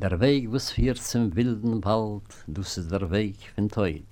Der Weg, was führt zum wilden Wald, du ist der Weg von Teut.